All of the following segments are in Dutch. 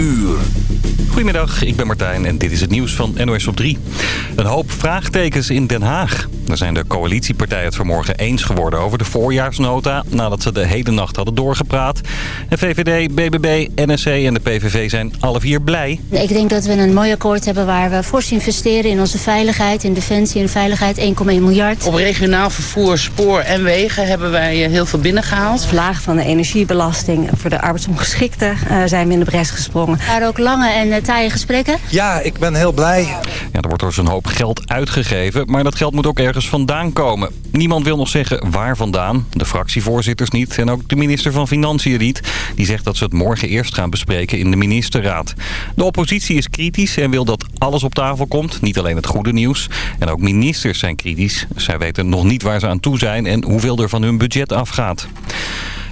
uur. Goedemiddag, ik ben Martijn en dit is het nieuws van NOS op 3. Een hoop vraagtekens in Den Haag. Daar zijn de coalitiepartijen het vanmorgen eens geworden over de voorjaarsnota... nadat ze de hele nacht hadden doorgepraat. En VVD, BBB, NSC en de PVV zijn alle vier blij. Ik denk dat we een mooi akkoord hebben waar we fors investeren... in onze veiligheid, in defensie en veiligheid, 1,1 miljard. Op regionaal vervoer, spoor en wegen hebben wij eh, heel veel binnengehaald. Verlaag van de energiebelasting voor de arbeidsongeschikten uh, zijn we in de bres gesprongen. Er ook lange en eh, taaie gesprekken. Ja, ik ben heel blij. Ja, er wordt dus een hoop geld uitgegeven, maar dat geld moet ook ergens vandaan komen. Niemand wil nog zeggen waar vandaan. De fractievoorzitters niet en ook de minister van Financiën niet. Die zegt dat ze het morgen eerst gaan bespreken in de ministerraad. De oppositie is kritisch en wil dat alles op tafel komt. Niet alleen het goede nieuws. En ook ministers zijn kritisch. Zij weten nog niet waar ze aan toe zijn en hoeveel er van hun budget afgaat.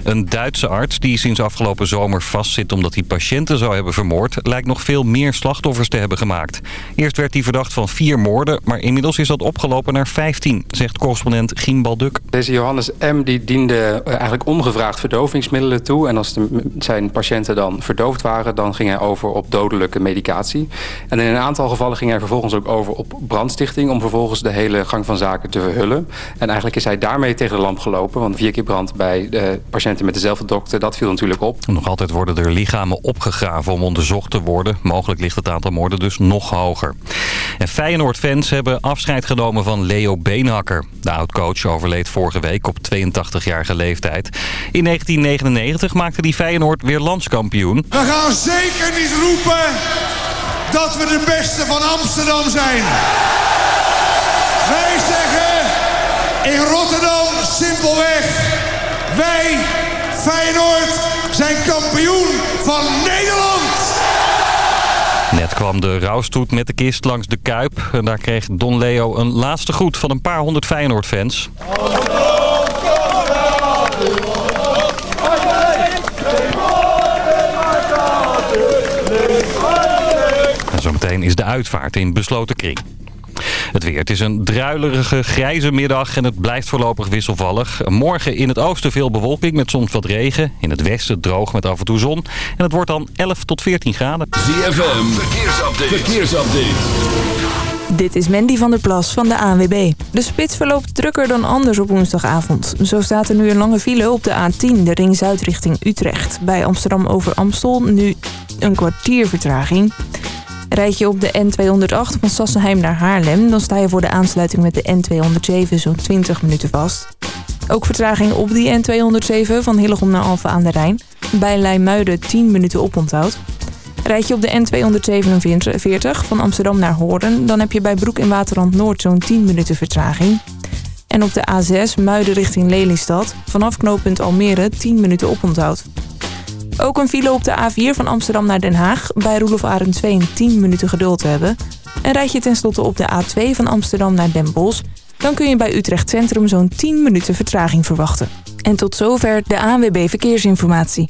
Een Duitse arts die sinds afgelopen zomer vastzit omdat hij patiënten zou hebben vermoord... lijkt nog veel meer slachtoffers te hebben gemaakt. Eerst werd hij verdacht van vier moorden, maar inmiddels is dat opgelopen naar 15, zegt correspondent Gien Balduk. Deze Johannes M. die diende eigenlijk ongevraagd verdovingsmiddelen toe. En als zijn patiënten dan verdoofd waren, dan ging hij over op dodelijke medicatie. En in een aantal gevallen ging hij vervolgens ook over op brandstichting... om vervolgens de hele gang van zaken te verhullen. En eigenlijk is hij daarmee tegen de lamp gelopen, want vier keer brand bij de patiënten met dezelfde dokter, dat viel natuurlijk op. Nog altijd worden er lichamen opgegraven om onderzocht te worden. Mogelijk ligt het aantal moorden dus nog hoger. En Feyenoord-fans hebben afscheid genomen van Leo Beenhakker. De oud-coach overleed vorige week op 82-jarige leeftijd. In 1999 maakte die Feyenoord weer landskampioen. We gaan zeker niet roepen dat we de beste van Amsterdam zijn. Wij zeggen in Rotterdam simpelweg... Wij, Feyenoord, zijn kampioen van Nederland. Net kwam de rouwstoet met de kist langs de Kuip. En daar kreeg Don Leo een laatste groet van een paar honderd Feyenoord-fans. En zometeen is de uitvaart in besloten kring. Het weer. Het is een druilerige, grijze middag en het blijft voorlopig wisselvallig. Morgen in het oosten veel bewolking met soms wat regen. In het westen droog met af en toe zon. En het wordt dan 11 tot 14 graden. ZFM, verkeersupdate. verkeersupdate. Dit is Mandy van der Plas van de ANWB. De spits verloopt drukker dan anders op woensdagavond. Zo staat er nu een lange file op de A10, de ring zuid richting Utrecht. Bij Amsterdam over Amstel nu een kwartier vertraging. Rijd je op de N208 van Sassenheim naar Haarlem... dan sta je voor de aansluiting met de N207 zo'n 20 minuten vast. Ook vertraging op die N207 van Hillegom naar Alphen aan de Rijn. Bij Leimuiden 10 minuten oponthoud. Rijd je op de N247 van Amsterdam naar Hoorn... dan heb je bij Broek in Waterland Noord zo'n 10 minuten vertraging. En op de A6 Muiden richting Lelystad... vanaf knooppunt Almere 10 minuten oponthoud. Ook een file op de A4 van Amsterdam naar Den Haag. Bij Roelof Arend 2 10 minuten geduld hebben. En rijd je tenslotte op de A2 van Amsterdam naar Den Bosch... dan kun je bij Utrecht Centrum zo'n 10 minuten vertraging verwachten. En tot zover de ANWB Verkeersinformatie.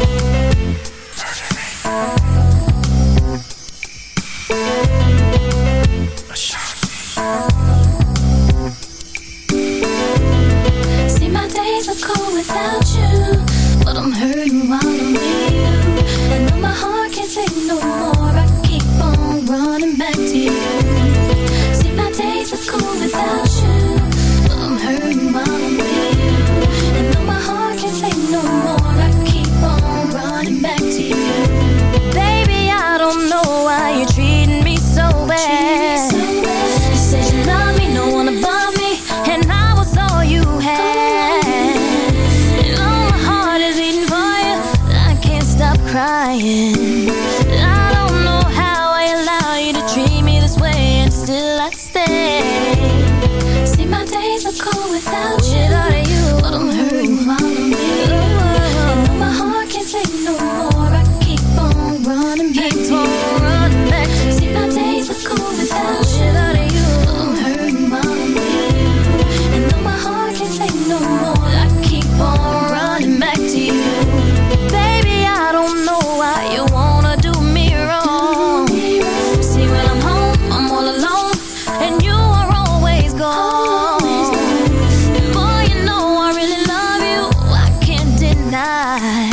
night.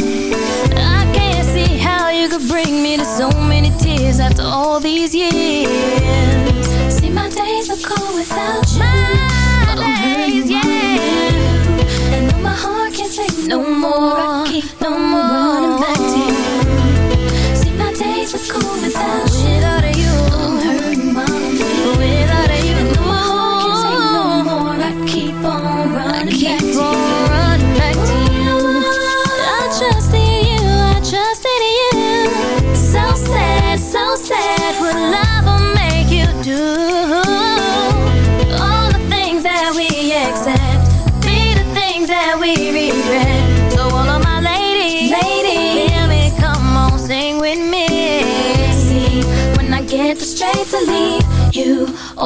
I can't see how you could bring me to so many tears After all these years. See my days are cold without you. My days, yeah. And now my heart can't take no, no more, more. I can't no more.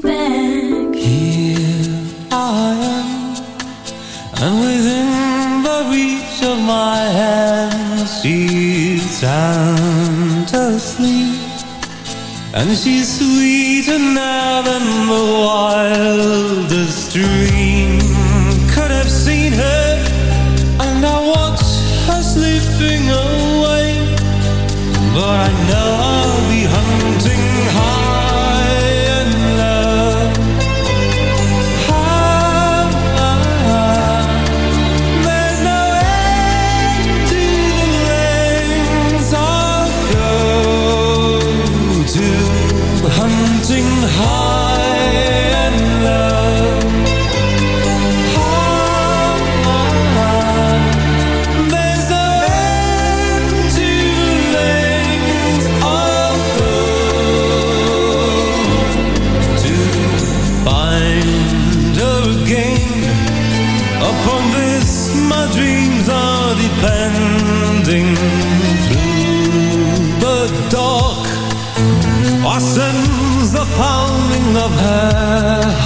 back. Here I am, and within the reach of my hand, she sound asleep, and she's sweeter now than the wildest dream. Could have seen her, and I watch her sleeping. her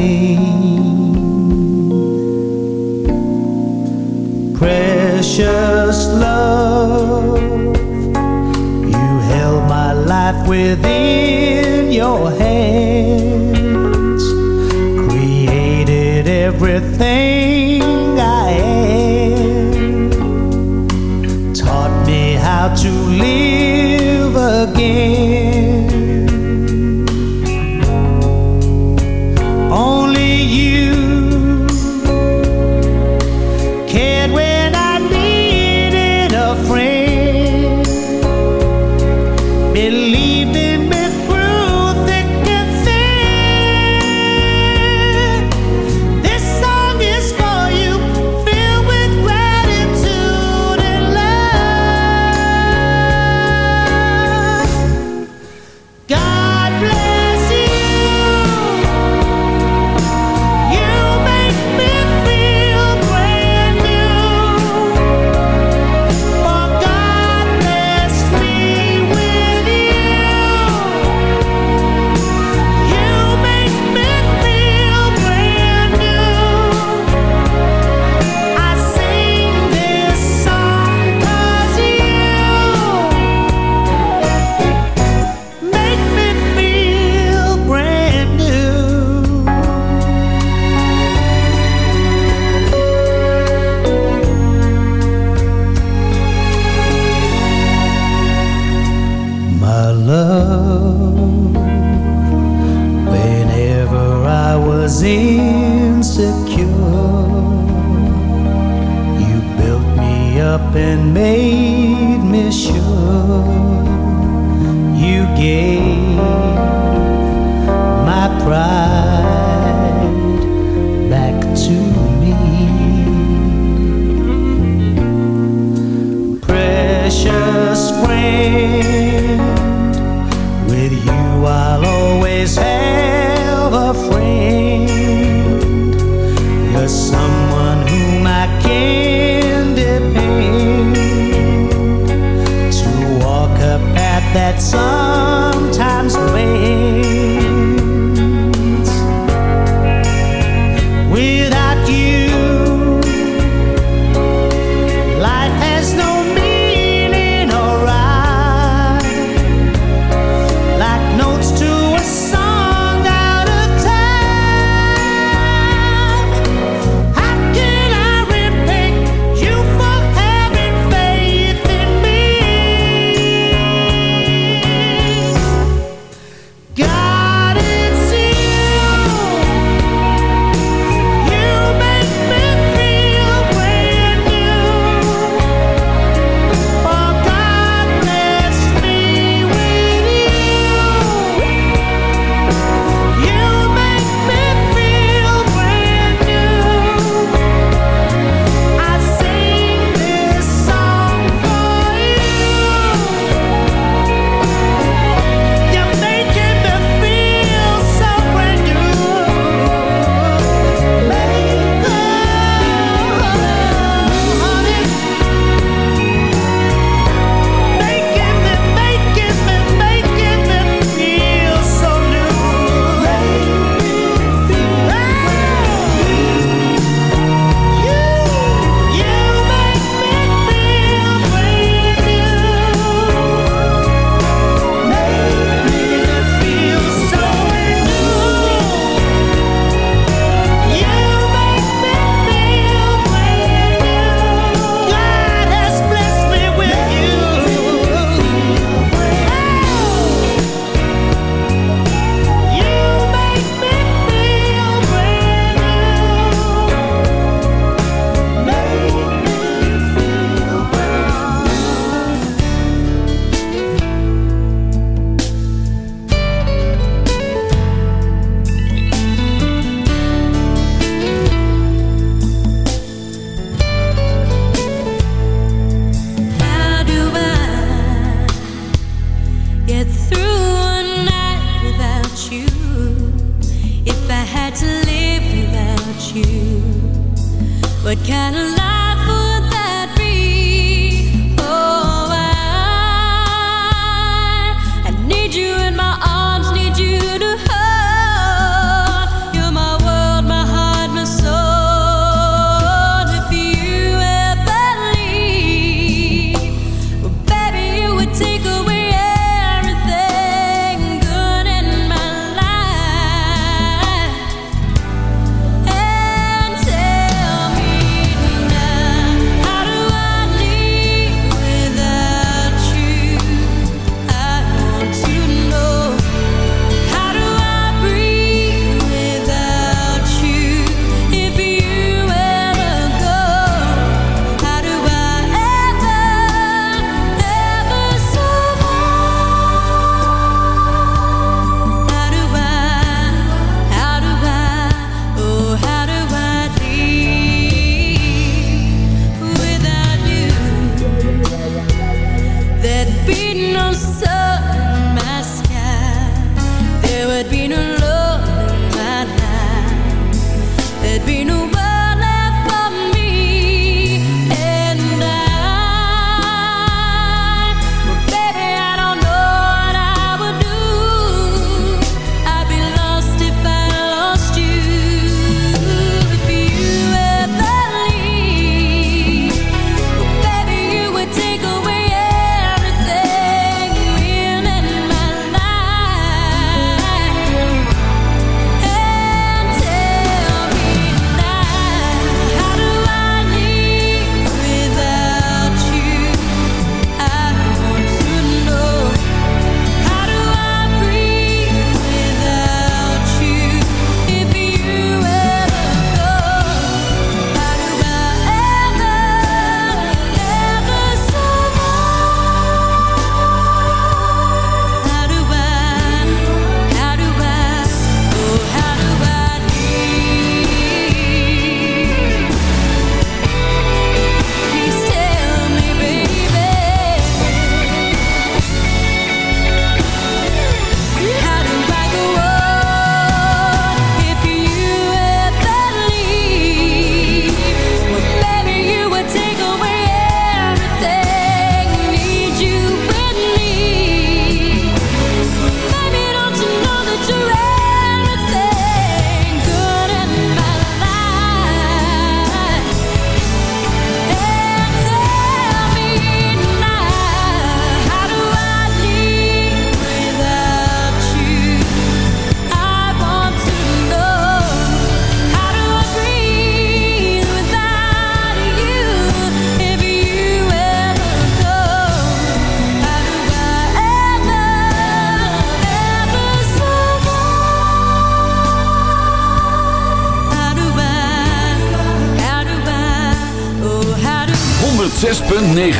precious love. You held my life within your hands, created everything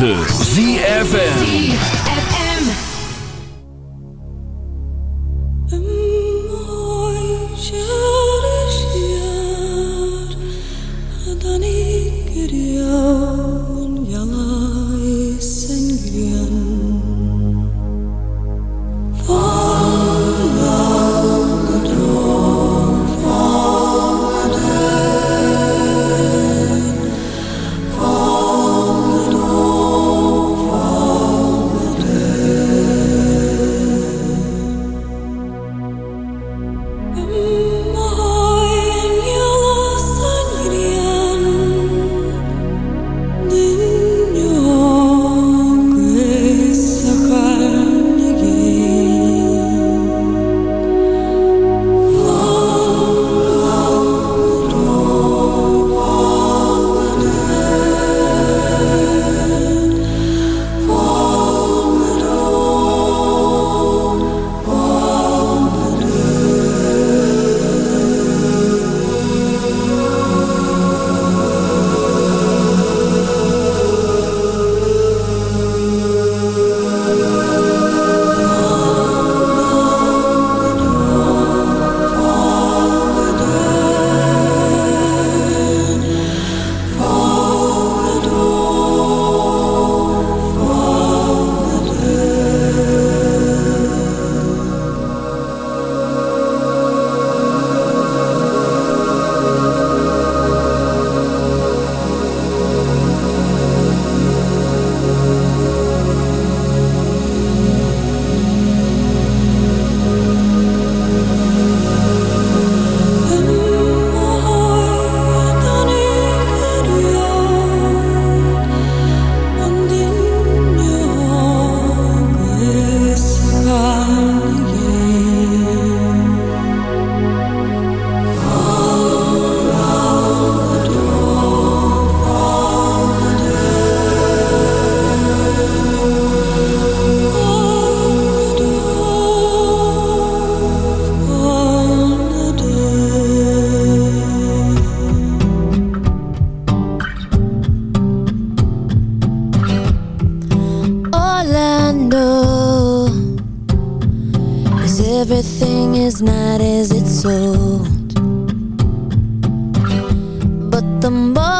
106.9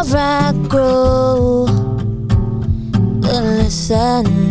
I grow, the less I know.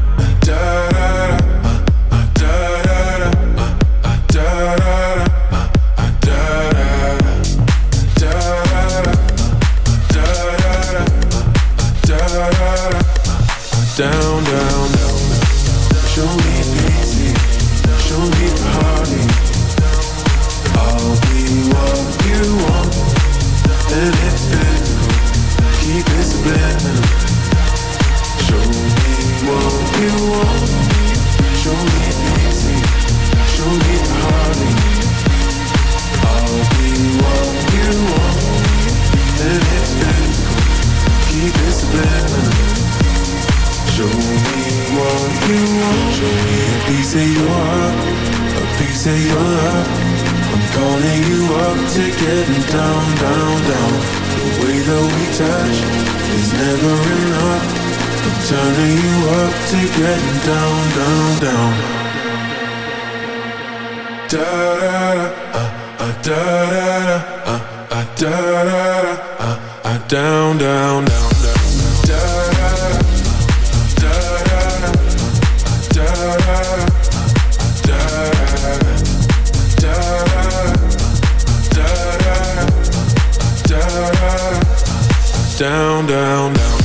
down, down, down.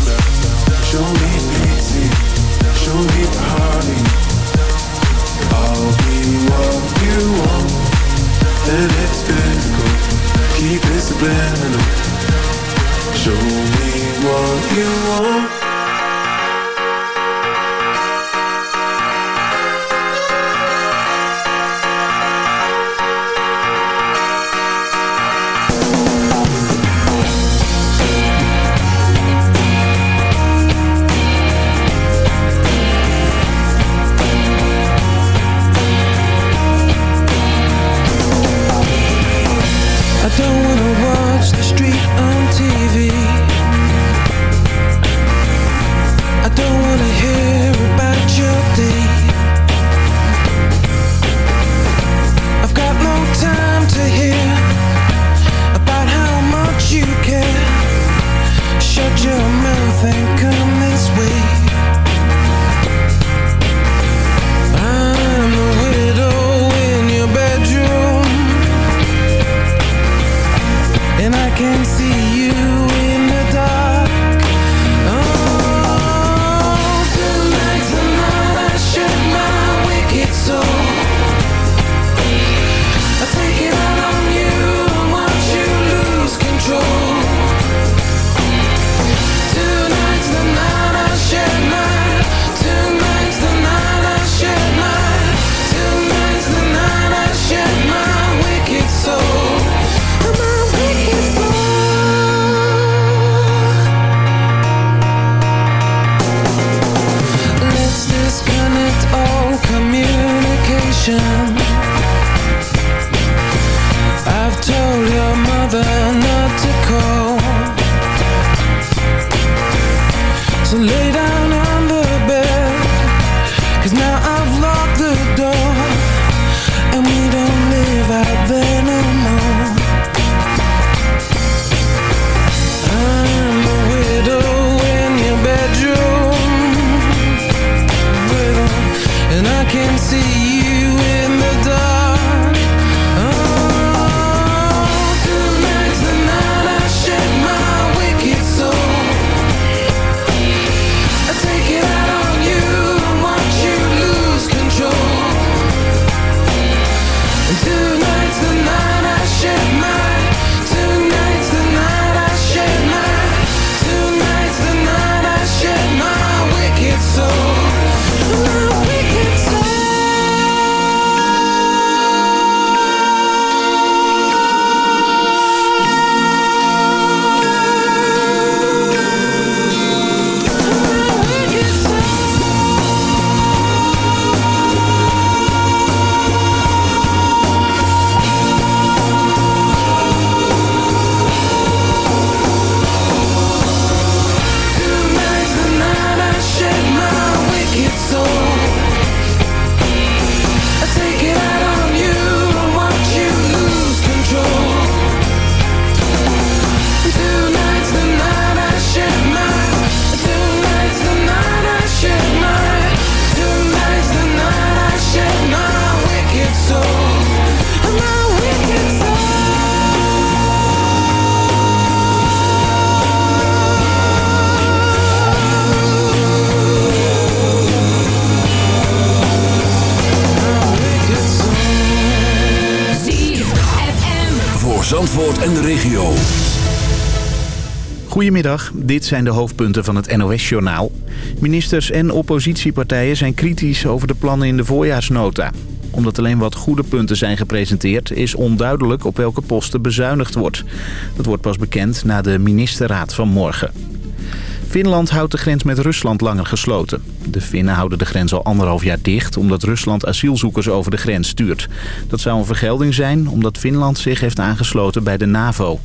en de regio. Goedemiddag, dit zijn de hoofdpunten van het NOS-journaal. Ministers en oppositiepartijen zijn kritisch over de plannen in de voorjaarsnota. Omdat alleen wat goede punten zijn gepresenteerd... is onduidelijk op welke posten bezuinigd wordt. Dat wordt pas bekend na de ministerraad van morgen. Finland houdt de grens met Rusland langer gesloten. De Finnen houden de grens al anderhalf jaar dicht... omdat Rusland asielzoekers over de grens stuurt. Dat zou een vergelding zijn omdat Finland zich heeft aangesloten bij de NAVO.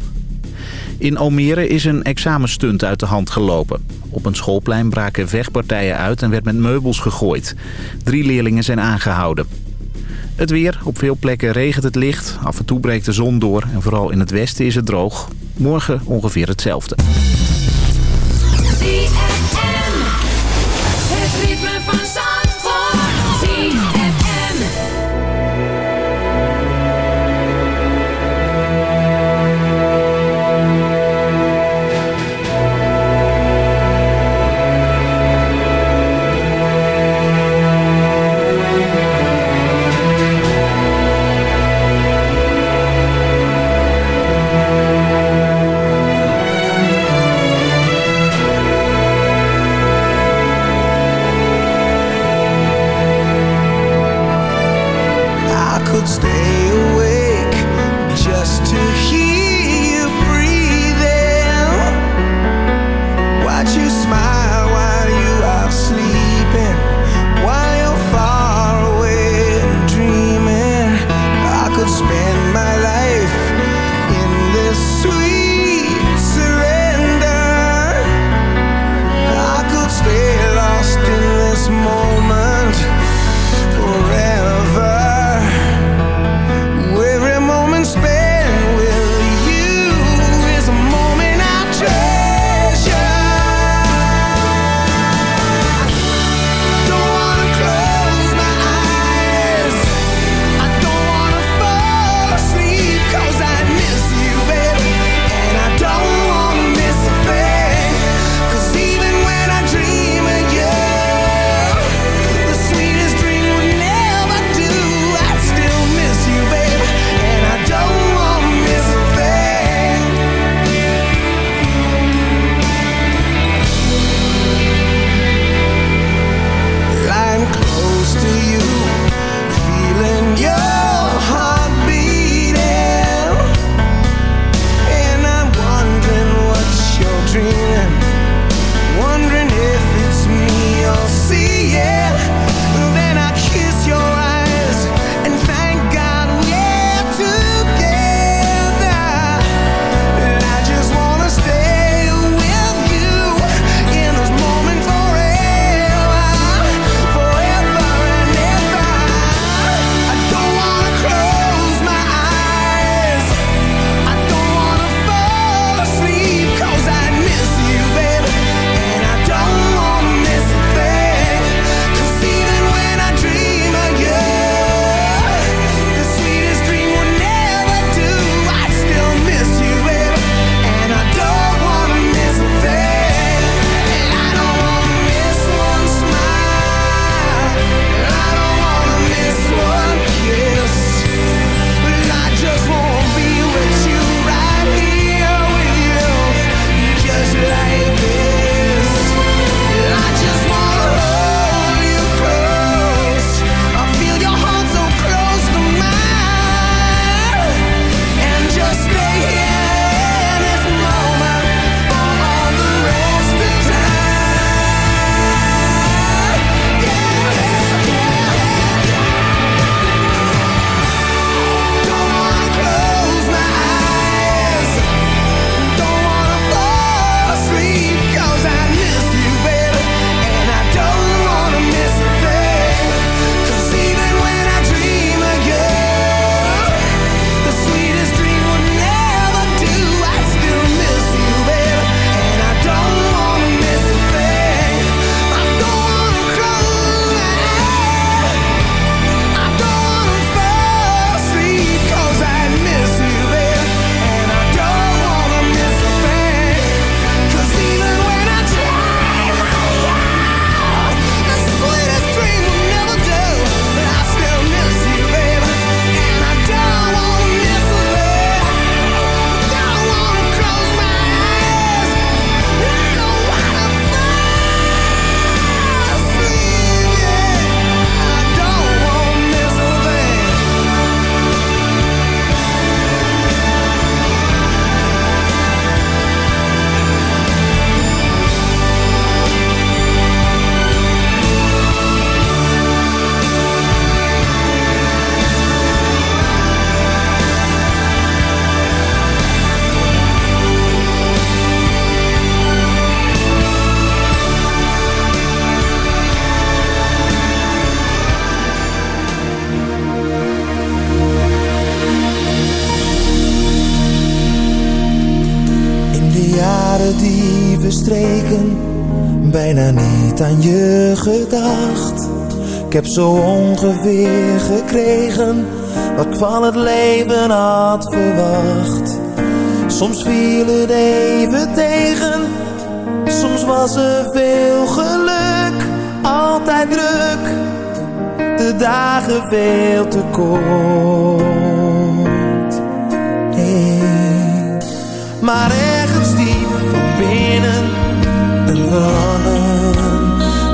In Almere is een examenstunt uit de hand gelopen. Op een schoolplein braken vechtpartijen uit en werd met meubels gegooid. Drie leerlingen zijn aangehouden. Het weer. Op veel plekken regent het licht. Af en toe breekt de zon door en vooral in het westen is het droog. Morgen ongeveer hetzelfde. Het niet aan je gedacht. Ik heb zo ongeveer gekregen wat ik van het leven had verwacht. Soms viel het even tegen, soms was er veel geluk. Altijd druk, de dagen veel te kort. Hey. Maar ergens diep van binnen een verlangen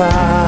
passar.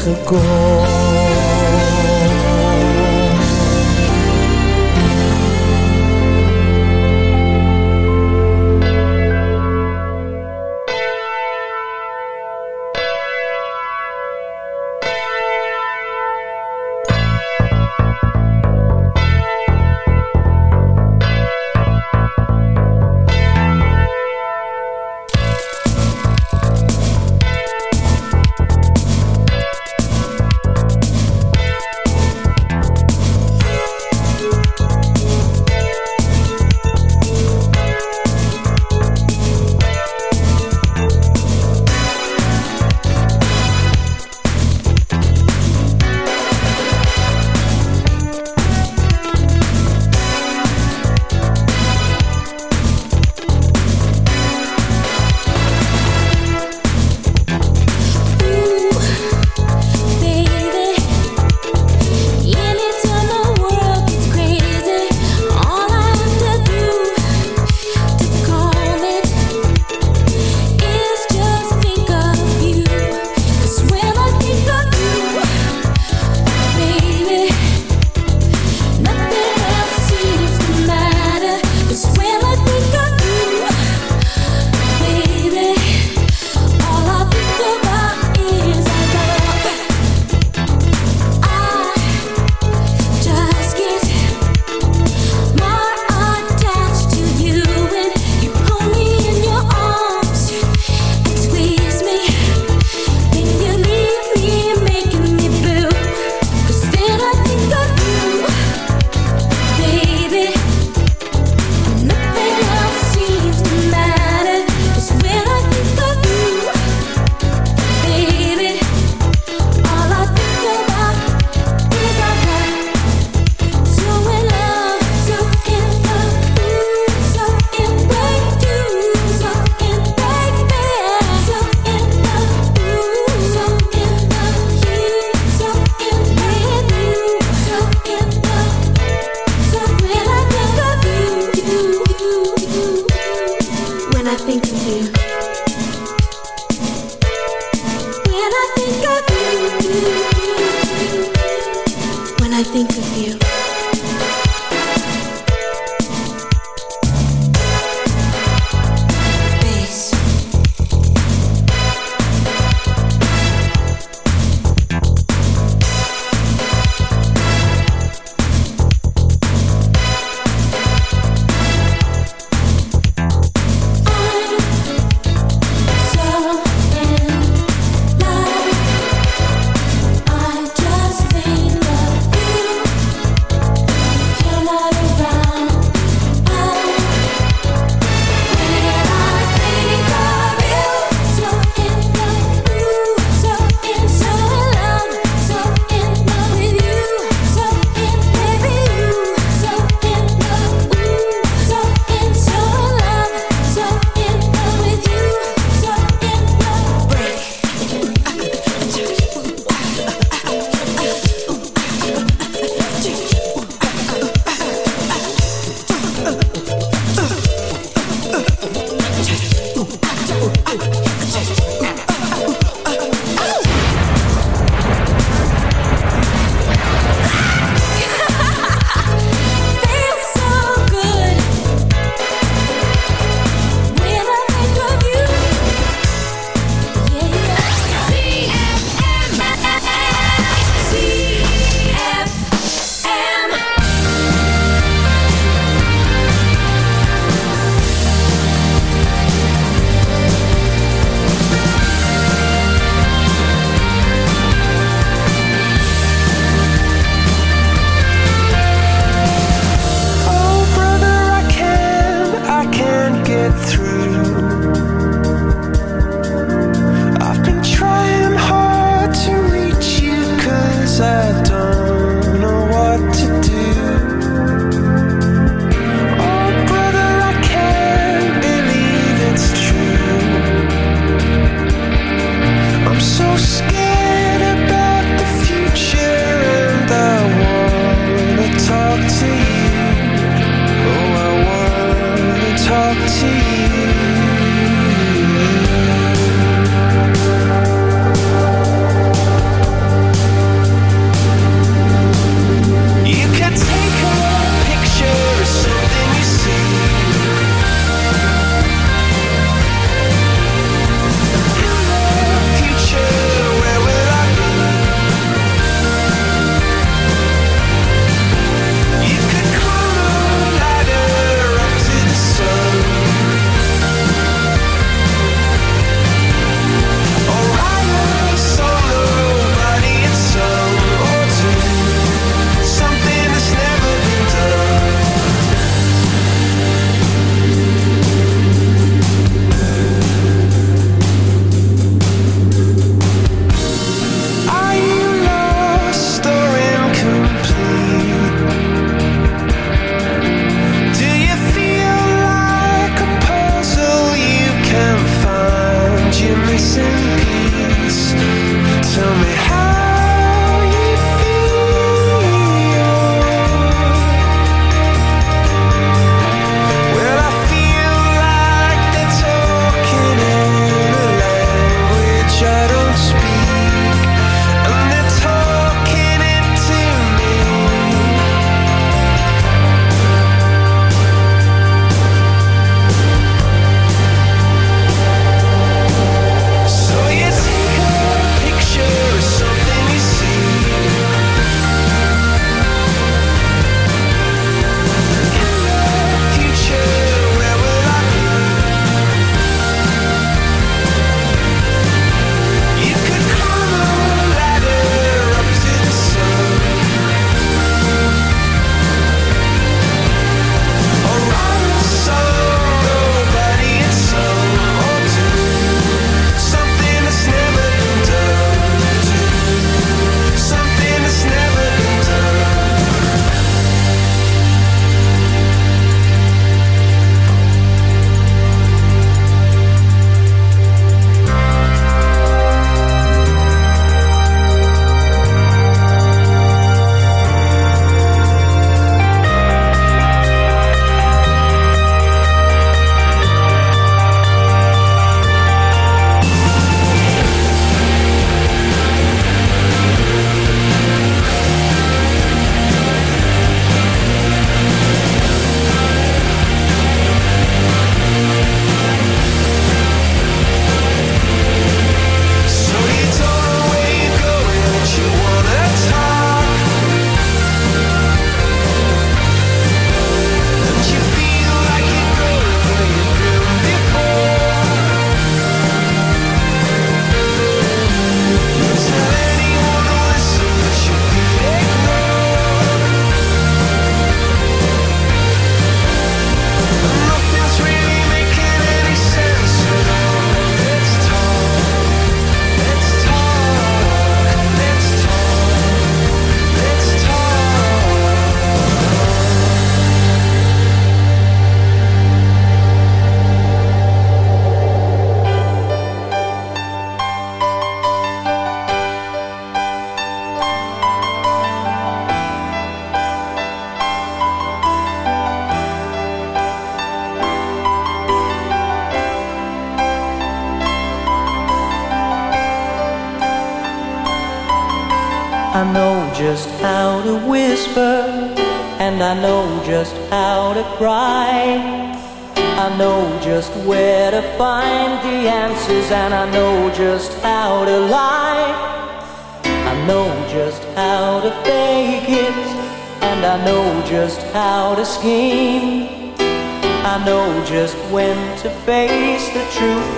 Zeggen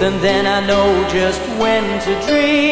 and then I know just when to dream.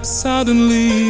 Up suddenly,